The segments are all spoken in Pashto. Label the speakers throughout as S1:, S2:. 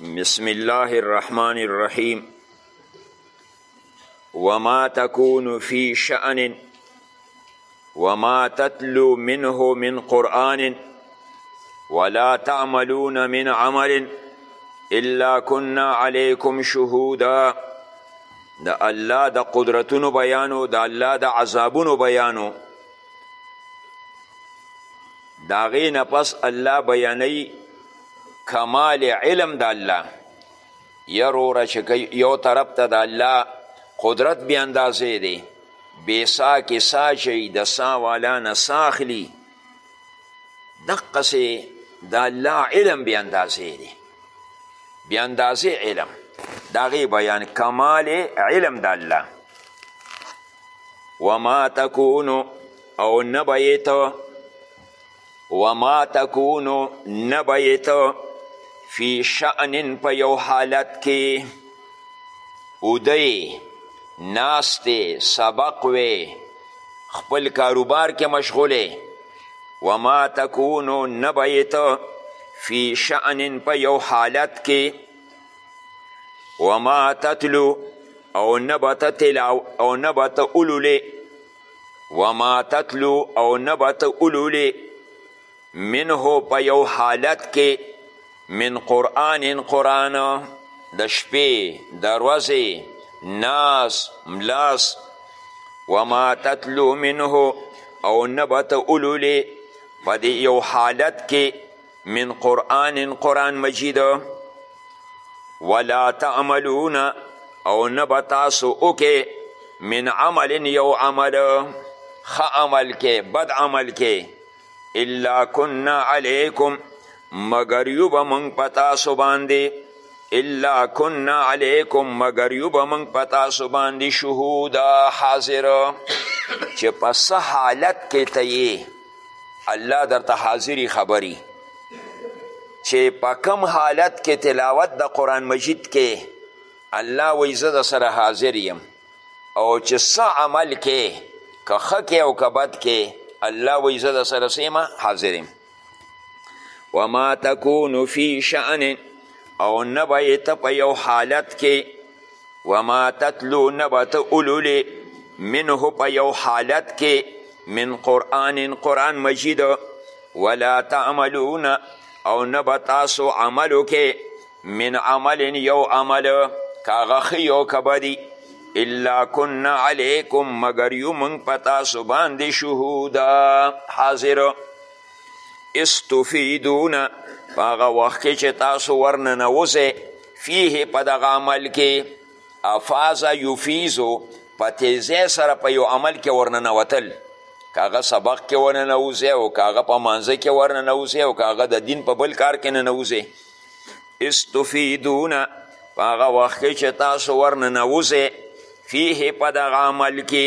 S1: بسم الله الرحمن الرحيم وما تكون في شأن وما تتلو منه من قرآن ولا تعملون من عمل إلا كنا عليكم شهودا د الله د قدرتونو بیانو د الله د عذابونو بیانو د هغې نه پس الله بیانوي کمال علم د الله یا روره چې یو طرف ته د الله قدرت بې اندازې دی بې سا کې سا چي د سا والا نه سا اخلي دقسې د الله علم بې اندازې دی بې اندازې علم د هغې بیان کمال علم د الله وما تکونو او نه به یې ته وما تکونو نه به یې ته فی شأن په یو حالت کې اودی ناستې سبق وې خپل کاروبار کې مشغولې وما تکونو نه به یې ته فی شأن په یو حالت کې وما تتلو او نه به ته تلاو او نه به ته ولولې وما تتلو او نه به ته ولولې منه په یو حالت کې من قرآن قرآن د شپې د ورځې ناس ملاس وما تتلو منه او نه به ته ولولې په دې یو حالت کې من قرآن قرآن مجید ولا تعملون او نه به تاسو اوکې من عمل یو عمل ښه عمل کې بد عمل کې الا کنا علیکم مگر یو به موږ په تاسو باندې الا کنا علیکم مگر یو به موږ په تاسو باندې شهودا حاضر چې په څه حالت کې ته الله درته حاضری خبری چې په کم حالت کې تلاوت د قرآن مجید کې الله وی زه د سره حاضر یم او چې څه عمل کې که ښه کې او که بد کې الله وی زه د سره سیمه حاضر یم وما تکون فی شأن او نه به ته په یو حالت کې وما تتلو نه به ته ولولې منه په یو حالت کې من قرآن قرآن مجید ولا تعملون او نه به تاسو عمل وکې من عمل یو عمل که هغه ښه یو که بدي الا کنا علیکم مګر یو موږ په تاسو باندې شهودا حاضر استفیدون په هغه وخت کې چې تاسو ورننوځئ فیه په دغه عمل کې افاظ یفیزو په تیزۍ سره په یو عمل کې ورننوتل که هغه سبق کې ورننوځي او که هغه په مانځه کې ورننوځي او که هغه د دین په بل کار کې ننوځي استفیدون په هغه وخت کې چې تاسو ورننوځئ فیه په دغه عمل کې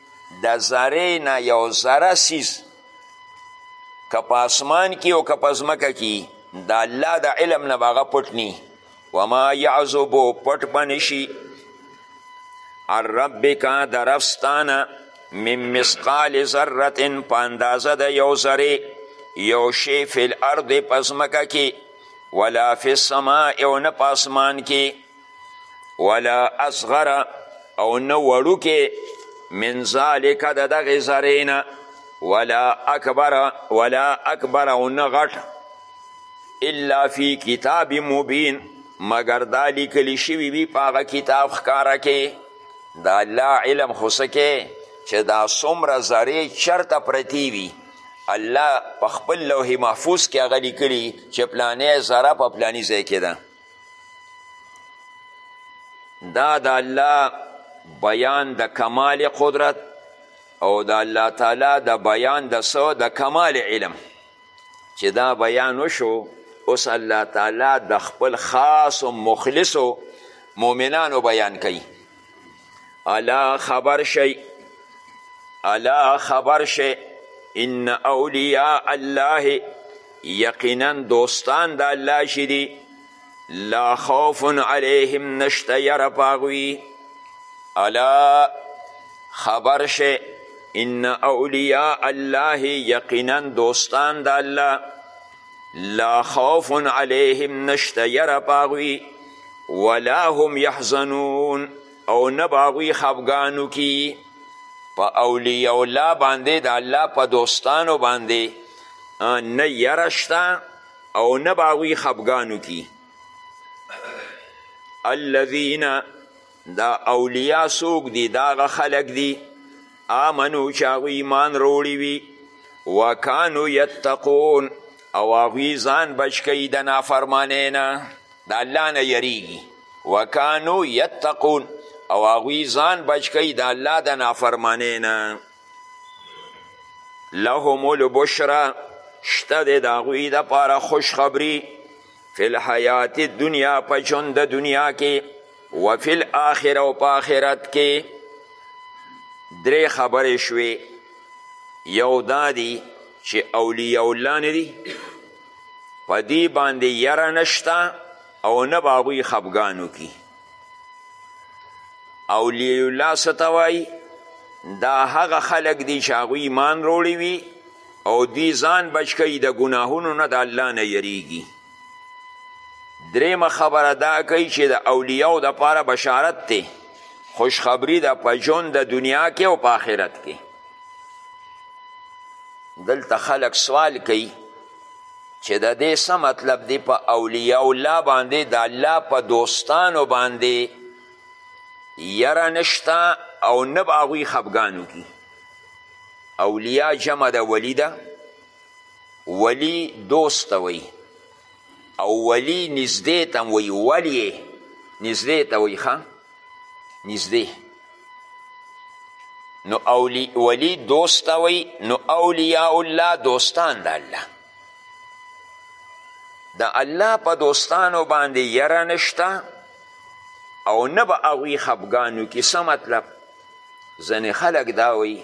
S1: د ذرې نه یو ذره سیز که په اسمان کې او که په ځمکه کې د الله د علم نه به هغه پټ نی وما یعذبو پټ به نشي عن ربک د رب ستانه من مثقال ذره په اندازه د یو ذرې یو شی فی الارض په ځمکه کې ولا فی السماء او نه په اسمان کې ولا اصغر او نه وړوکې من ذالک د دغې ذرې نه ولا اکبر ولا اکبر او نه غټ الا فی کتاب مبین مګر دا لیکلی شوي وي په هغه کتاب ښکاره کې د الله علم خو څه کې چې دا څومره ذرې چرته پرتې وي الله په خپل لوح محفوظ کې هغه لیکلي چې پلانې ذره په پلاني ځای کې ده دا د الله بیان د کمال قدرت او د الله تعالی د بیان د سو د کمال علم چې دا بیان وشو اوس الله تعالی د خپل خاص و مخلصو مؤمنانو بیان کوي الا خبر شئ الا خبر شئ ان اولیاء الله یقینا دوستان د الله چې دي لا خوف علیهم نشته یره په هغوی الا خبر شئ ان اولیاء الله یقینا دوستان د الله لا خوف علیهم نشته یره په هغوی ولا هم یحزنون او نه به هغوی خفګان وکړي په اولیاء الله باندې د الله په دوستانو باندې نه یره شته او نه به هغوی خفګان وکړي الذین دا اولیاء څوک دي؟ دا هغه خلک دي آمنو چې هغوی ایمان روړي وي وکانو یتقون او هغوی ځان بچ کوي د نافرمانۍ نه د الله نه یریږي وکانو یتقون او هغوی ځان بچ کوي د الله د نافرمانۍ نه لهم البشرا شته د هغوی دپاره خوشخبري فی الحیات دنیا په ژوند د دنیا کې و فی الاخره او په آخرت کې درې خبرې شوې یو دا دی چې اولیاء الله نه دي په دې باندې یره نشته او نه به هغوی خفګان وکړي اولیاء الله څه ته وایي دا هغه خلک دي چې هغوی ایمان روړی وي او دوی ځان بچ کوي د ګناهونو نه د الله نه یریږي دریمه خبره دا کوي چې د اولیاو دپاره بشارت دی خوشخبری ده په ژوند د دنیا کې او په آخرت کې دلته خلک سوال کوي چې د دې څه مطلب دی په اولیاء الله باندې د الله په دوستانو باندې یره نشته او نه به هغوی خفګان وکړي اولیا جمع د ولی ده ولی دوست ته وی او ولی نږدې ته هم وی ولی نږدې ته وی ښه نږدې نو اولی ولی دوست ته وی نو اولیاء الله دوستان د الله د الله په دوستانو باندې یره نشته او نه به هغوی خفګانو کې څه مطلب ځینې خلک دا وایي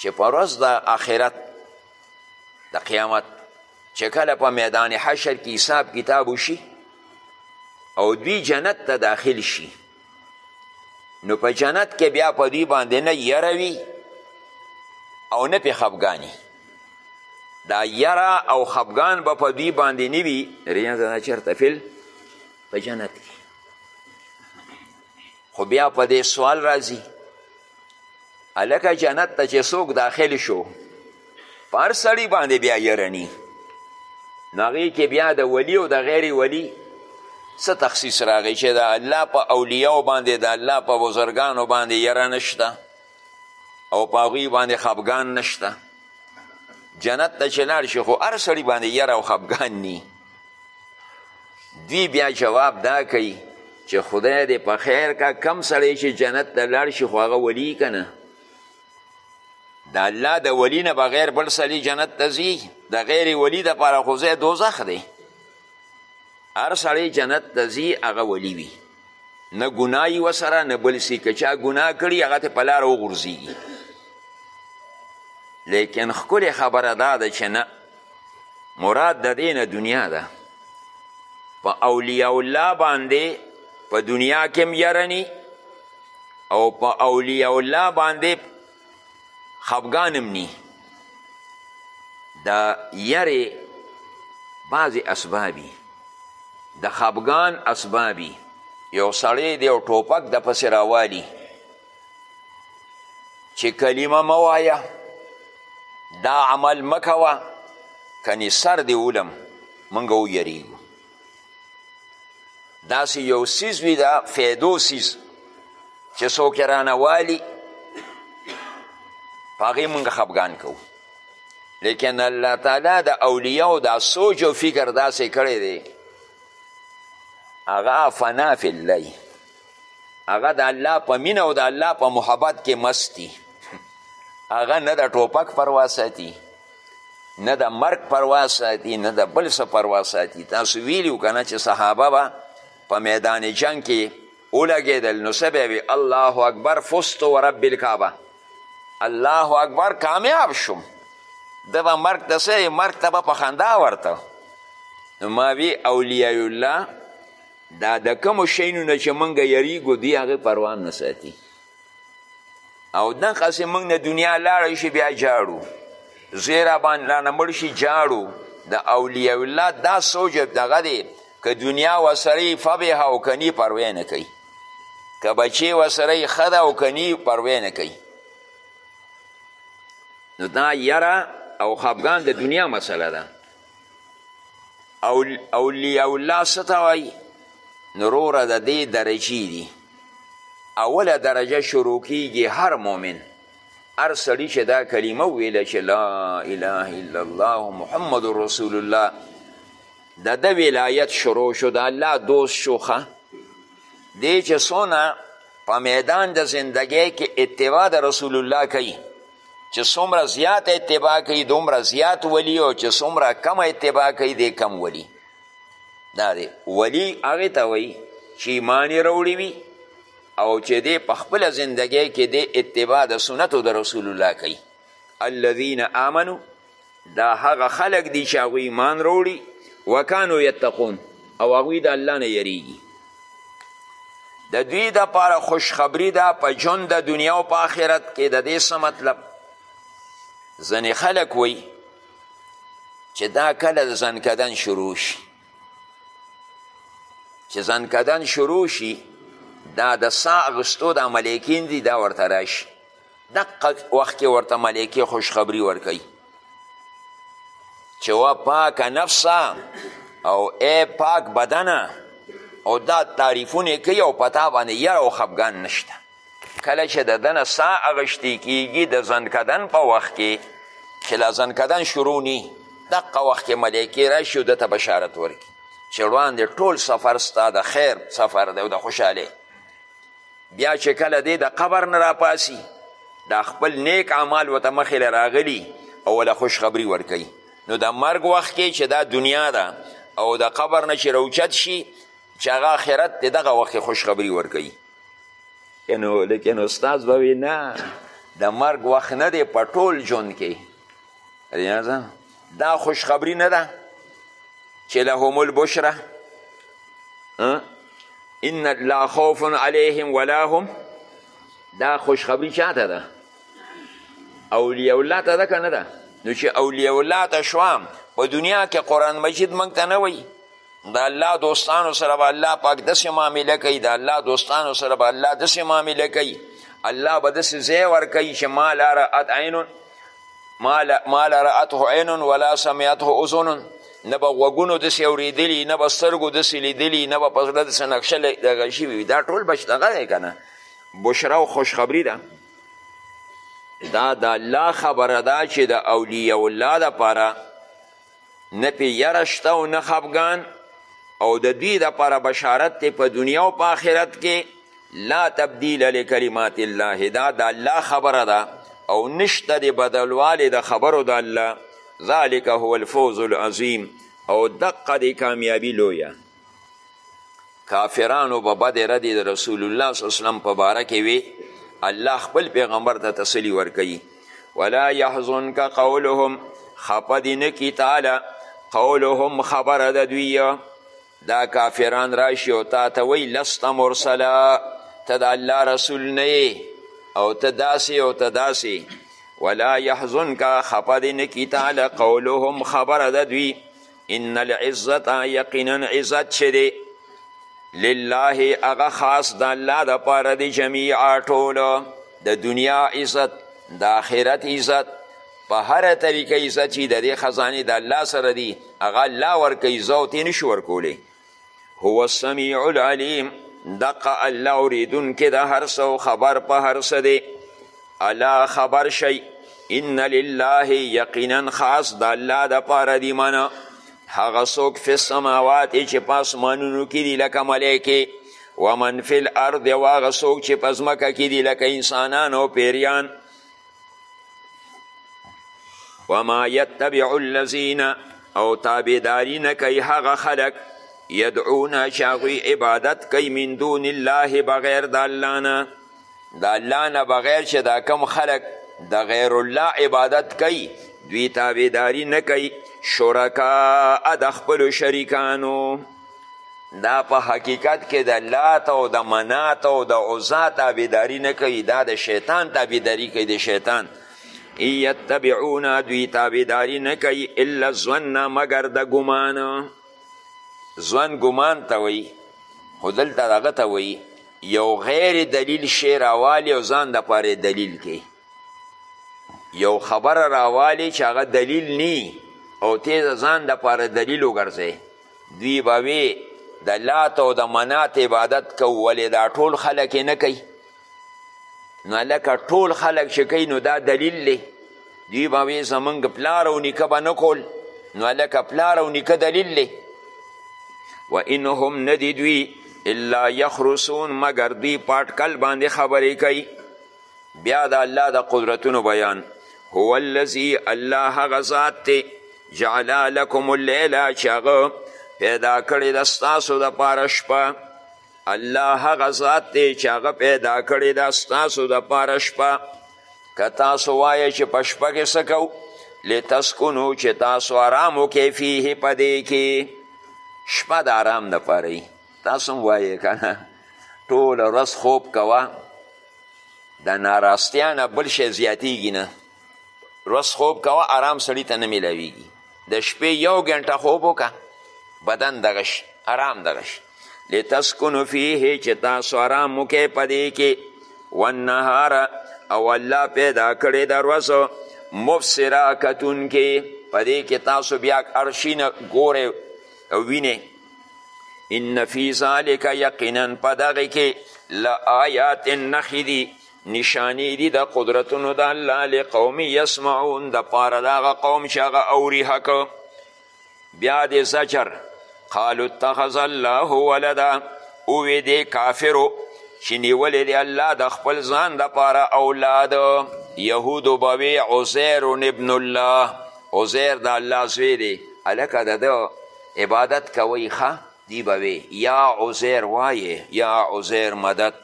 S1: چې په ورځ د آخرت د قیامت چې کله په میدان حشر کې حساب کتاب وشي او دوی جنت ته داخل شي نو په جنت کې بیا په دوی باندې نه یره وي او نه پې خفګاني دا یره او خفګان به په دوی باندې نه وي ریان زنا چېرته فل په جنت کې خو بیا په دې سوال راځي هلکه جنت ته چې څوک داخل شو په هر سړي باندې بیا یرني نو هغې کې بیا د ولی او د غیر ولی څه تخصیص راغی چې د الله په اولیاو باندې د الله په بزرګانو باندې یره نشته او په هغوی باندې خفګان نشته جنت ته چې لاړ شي خو هر سړي باندې یره او خفګان نی دوی بیا جواب دا کوي چې خدای دې په خیر کا کم سړی چې جنت ته لاړ شي خو هغه ولی که نه د الله د ولی نه بغیر بل سړي جنت ته ځي د غیر ولی دپاره خو ځای دوزخ دی هر سړی جنت ته ځي هغه ولی وي نه ګناه یوه سره نه بل سي که چا ګناه کړي هغه ته په لاره وغورځېږي لیکن ښکلې خبره دا ده چې نه مراد د دې نه دنیا ده په اولیاء الله باندې په دنیا کې هم یرني او په اولیاء الله باندې خفګان هم نی د یرې بعضې اسبابي د خفګان اسبابي یو سړی دی او ټوپک د پسې راوالي چې کلمه مه وایه دا عمل مه کوه کنې سر دې ولم موږ ویریږو داسې یو سیز وي دا فیدو سیز چې څوک یې رانه والي په هغې مونږ خفګان کوو لیکن الله تعالی د اولیاو دا سوچ او فکر داسې کړی دی هغه فنا فی الله هغه د الله په مینه او د الله په محبت کې مستی هغه نه د ټوپک پروا ساتي نه د مرګ پروا ساتي نه د بل څه پروا ساتي تاسو ویلي که نه چې صحابه به په میدان جنګ کې ولګېدل نو څه به وي الله اکبر فست و رب الکعبه الله اکبر کامیاب شوم ده به مرګ ته څه مرګ ته به په خندا ورته نو ما وی اولیاء الله دا د کومو شیانو نه چې موږ یریږو دوی هغې پروا نه ساتي او دغسې موږ نه دنیا لاړی شي بیا جاړو زوی را باندې رانه مړ شي جاړو د اولیاء الله دا سوچ دغه دی که دنیا وسره فبها او کنی پروی نه کوي که بچی وسره ښه ده او کنی پروی نه کوي نو دا یره او خفګان د دنیا مسله ده او اولیاء الله څه ته وایي نو روره د دې درجې دي اوله درجه شروع کیږي هر مؤمن هر سړي چې دا کلمه وویله چې لا اله الا الله محمد رسول الله د ده ولایت شروع شو د الله دوست شوخه دی چې څونه په میدان د زندګۍ کې اتباع د رسول الله کوي چې څومره زیات اتباع کوي دومره زیات ولی او چې څومره کم اتباع کوي دی کم ولی دا دی ولی هغې ته وایي چې ایمان یې راوړي وي او چې دی په خپله زندګۍ کې دی اتباع د سنتو د رسول الله کوي الذین آمنو دا هغه خلق دی چې هغوی ایمان روړي وکانو یتقون او هغوی د الله نه یریږي د دوی د پاره خوشخبری ده په ژوند د دنیا او په آخرت کې د دې څه مطلب ځینې خلک وی چې دا کله د ځنکدن شروع شي چې ځنکدن شروع شي دا د سا اغستو د ملیکین دي دا ورته راشي دقه وخت کې ورته ملایکې خوشخبری ورکوي چې وا پاک نفسه او ای پاک بدنه او دا تعریفونه کوي او پتا باندې یره او خفګان نشته کله چې د دنه سا اغشتی کیږي د زنکدن په وخت کې چې لا زنکدن شروع نی دقه وخت کې ملایکې راشي او دته بشارت ورکړي چې وړاندې ټول سفر ستا د خیر سفر دی او د خوشحالۍ بیا چې کله دی د قبر نه راپاسی دا خپل نیک اعمال ورته مخې له راغلي او له خوشخبري ورکوي نو د مرګ وخت کې چې دا دنیا ده او د قبر نه چې روچت شي چې هغه آخرت دی دغه وخت خوشخبري ورکوي نو لیکن استاد به وي نه د مرګ وخت نه دی په ټول ژوند کې ریاضه دا خوشخبری نه ده چې لهم البشره ان لا خوف علیهم ولا هم دا خوشخبری چاته ده اولیاء الله ته ده که نه ده نو چې اولیاء الله ته شوام په دنیا کې قرآن مجید موږ ته نه وایي د الله دوستانو سره به الله پاک داسې معامله کوي د الله دوستانو سره به الله داسې معامله کوي الله به داسې ځای ورکوي چې ما لا رأت عین ما لا رأته عین ولا سمعته اذن نه به غوږونو داسې اورېدلي نه به سترګو داسې لیدلي نه به په زړه داسې نقشه دغه شوي وي دا ټول بچ دغه دی که نه بشرا او خوشخبري ده دا د الله خبره ده چې د اولیاء الله دپاره نه پې یره شته او نه خفګان او د دوی دپاره بشارت دی په دنیا او په آخرت کې لا تبدیل لکلمات الله دا د الله خبره ده او نشته د بدلوالې د خبرو د الله ذلک هو الفوز العظیم او دقه د کامیابی لویه کافرانو به بد ردې د رسول الله صلی وسلم په باره کې وي الله خپل پیغمبر ته تسلی ورکوي ولا یحزنک قولهم خپه دې نه کي تعالی قولهم خبره د دوی دا کافران راشي او تا ته وایي لست مرسلا ته د الله رسول نه او ته داسې او ته داسې ولا یحزنک خپه دې نه کي تعالی قولهم خبره د دوی ان العزت یقینا عزت چې دی لله هغه خاص د الله دپاره دی جمیعا ټولو د دنیا عزت د آخرت عزت په هره طریقه عزت چې د دې خزانې د الله سره دی هغه الله ورکوي زه او تې نشو ورکولی هو السمیع العلیم دقه الله اوریدونکی د هر څه او خبر په هر څه دی الا خبر شئ ان لله یقینا خاص د الله دپاره دی منه هغه څوک فی السماوات چې په اسمانونو کې دي لکه ملایکې ومن فی الارض او هغه څوک چې په ځمکه کې دي لکه انسانان او پیریان وما يتبع الذين او تابعداري نه کوي هغه خلک يدعون چې هغوی عبادت کوي من دون الله بغیر د الله نه د الله نه بغیر چې دا کم خلک د غیر الله عبادت کوي دوی تابعداري نه کوي شرکا د خپلو شریکانو دا په حقیقت کې د لات او د منات او د عزا تابعداري نه کوي دا د شیطان تابعداري کوي د شیطان یتبعون دوی تابعداري نه کوي الا ظن مګر د ګمان ځوان ګمان ته وایي خو دلته هغه ته وایي یو غیر دلیل شی راوالی او ځان د پاره دلیل کې یو خبره راوالی چې هغه دلیل نی او تیز ځان د پاره دلیل وګرځي دوی به وی د لات او د منات عبادت کو ولې دا ټول خلک نه کوي نو لکه ټول خلک چې کوي نو دا دلیل دی دوی به وی زمونږ پلار او نیکه به نه کول نو لکه پلار او نیکه دلیل دی و انهم ندی دوی الا یخرسون مگر دوی پاټکل باندې خبرې کوي بیا د الله د قدرتونو بیان هو الذي الله هغه ذات دی جعل لکم اللیل چې هغه پیدا کړې ده ستاسو دپاره شپه الله هغه ذات دی چې هغه پیدا کړې ده ستاسو دپاره شپه که تاسو وایه چې په شپه کې څه کوو لتسکنو چې تاسو آرام وکې فیه په دې کې شپه د آرام دپاره تاسو هم وایې که نه ټوله ورځ خوب کوه د ناراستیا نه بل شی زیاتیږي نه ورځ خوب کوه آرام سړي ته نه میلاویږي د شپې یو ګنټه خوب وکړه بدن دغه شي آرام دغه شي لتسکنو فیه چې تاسو آرام وکړئ په دې کې والنهار او الله پیدا کړې د ورځو مبصره کتونکې په دې کې تاسو بیا هر شي نه ګورئ او وینئ ان فی ذالک یقینا په دغه کې لآیات نښې دي نشانې دي د قدرتونو د الله لقوم یسمعون د پاره د هغه قوم چې هغه اوري حق بیا دې زجر قالو اتخذ الله ولدا اوې دې کافرو چې نیولې دې الله د خپل ځان د پاره اولاد یهودو به وې عزیر ابن الله عزیر د الله زوی دی هلکه د ده عبادت کوئ ښه دی به وی یا عزیر وایې یا عزیر مدد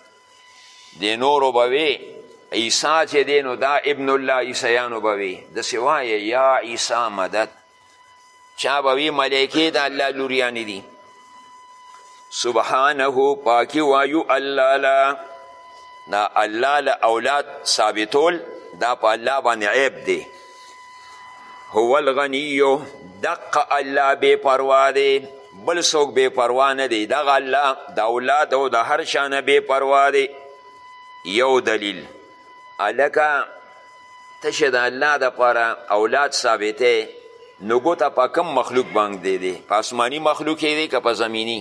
S1: د نورو به وی عیسی چې دی نو دا ابن الله عیسیانو به وی داسې وایې یا عیسی مدد چا به وی ملایکې د الله لوریانې دي سبحانه پاکی وایو الله له نا الله له اولاد ثابتول دا په الله باندې عیب دی هو الغنیو دق الله بی پروا دی بل څوک بی پروا نه دی دغه الله د اولاد او د هر شانه بی پروا دی یو دلیل الکه ته چې د الله دپاره اولاد ثابتې نو ګوته په کم مخلوق باندې دی په آسماني مخلوق کې دی که په زمیني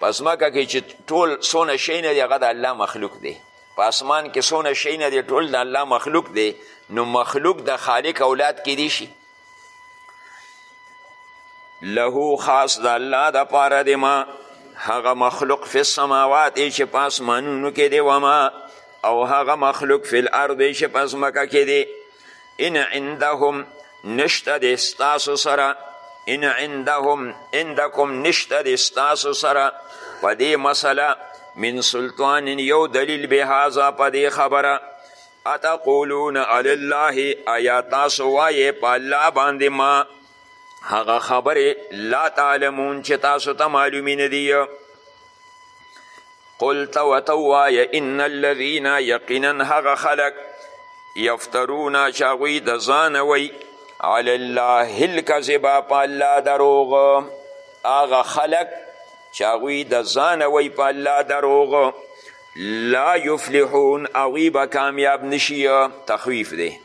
S1: په ځمکه کې چې ټول څونه شی نه دی هغه د الله مخلوق دی په اسمان کې څونه شی نه دی ټول د الله مخلوق دی نو مخلوق د خالق اولاد کیدی شي له خاص د الله د پاره دی ما هغه مخلوق فی السماوات چې په اسمانونو کې دی وما او هغه مخلوق فی الارض چې په ځمکه کې دی ان عندهم نشته دی ستاسو سره ان عندهم عندکم نشته دی ستاسو سره په دې مسله من سلطان یو دلیل به هذا په دې خبره اتقولون علی الله ایا تاسو وایې په الله باندې ما هغه خبرې لا تعلمون چې تاسو ته معلومې نه دي قل ته ورته ووایه ان الذین یقینا هغه خلک یفترونه چې هغوی د ځانه وی علی الله الکذبه په الله دروغ هغه خلک چې هغوی د ځانه وی په الله دروغ لا یفلحون هغوی به کامیاب نشي تخویف دی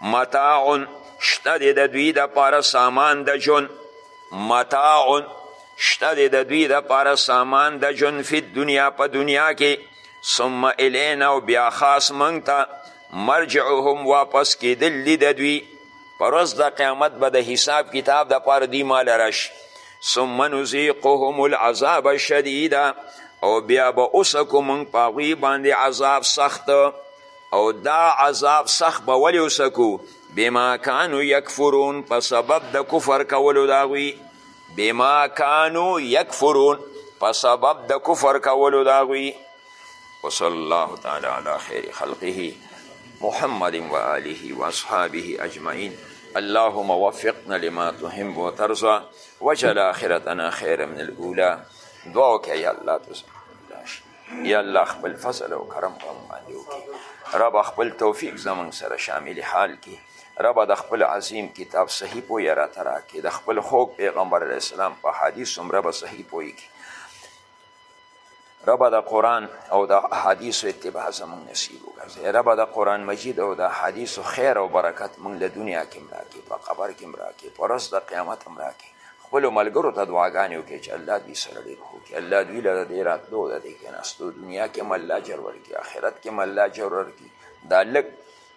S1: متاع شته دی د دوی دپاره سامان د ژوند متاع شته دی د دوی دپاره سامان د ژوند فی دنیا په دنیا کې ثم الینا او بیا خاص موږ ته مرجعهم واپس کیدل دي د دوی پر ورځ د قیامت به د حساب کتاب دپاره دی مال راشي ثم نذیقهم العذاب الشدیده او بیا به اوسکو موږ په هغوی باندې عذاب سخت او دا عذاب سخت به ولې اوسکو بما کانو یکفرون په سبب د کفر کولو د هغوی بما کانو یکفرون په سبب د کفر کولو د هغوی وصلی الله تعالی علی خیر خلقه محمد و آله و اصحابه اجمعین اللهم وفقنا لما تحب وترضى وجل آخرتنا خیر من الاولى دعا وکړه یا الله تاسو یا الله خپل فضل او کرم په موږ باندې وکړي رب خپل توفیق زموږ سره شامل حال کړي رب د خپل عظیم کتاب صحیح پوی را ترا کې د خپل خوږ پیغمبر علیه السلام په حدیث هم رب صحیح پوی کې رب د قرآن او د حدیث اتباع زمونږ نصیب وګرځي رب د قرآن مجید او د حدیث خیر او برکت مونږ له دنیا کې هم راکړي په قبر کې هم راکړي په ورځ د قیامت هم راکړي خپلو ملګرو ته دعاګانې وکړي چې الله دوی سره ډېر ښه وکړي الله دوی له دې راتلو د دې کېناستو دنیا کې هم الله اجر ورکړي آخرت کې هم الله اجر ورکړي دا لږ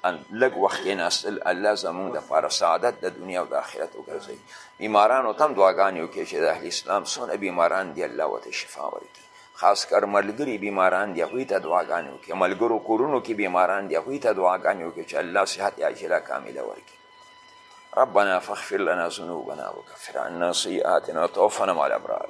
S1: ان لږ وخت کېناستل الله زموږ دپاره سعادت د دنیا او د آخرت وګرځوي بیمارانو ته هم دعاګانې وکړي چې د اهل اسلام څونه بیماران دي الله ورته شفا ورکړي خاص کر ملګري بیماران دي هغوی ته دعاګانې وکړي ملګرو کورونو کې بیماران دي هغوی ته دعاګانې وکړي چې الله صحت عاجله کامله ورکړي ربنا فاغفر لنا ذنوبنا وكفر عنا سيئاتنا وتوفنا مع الأبرار